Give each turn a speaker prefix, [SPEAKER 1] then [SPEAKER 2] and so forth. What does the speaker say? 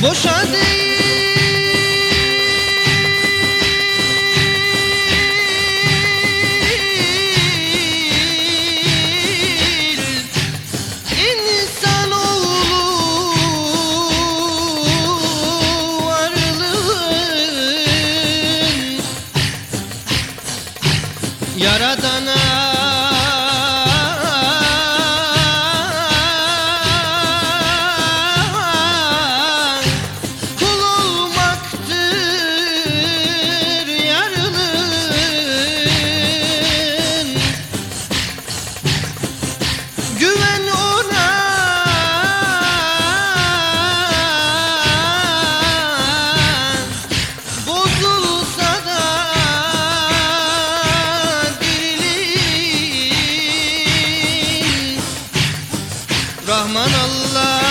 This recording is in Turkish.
[SPEAKER 1] Vou sozinho. Rahman Allah.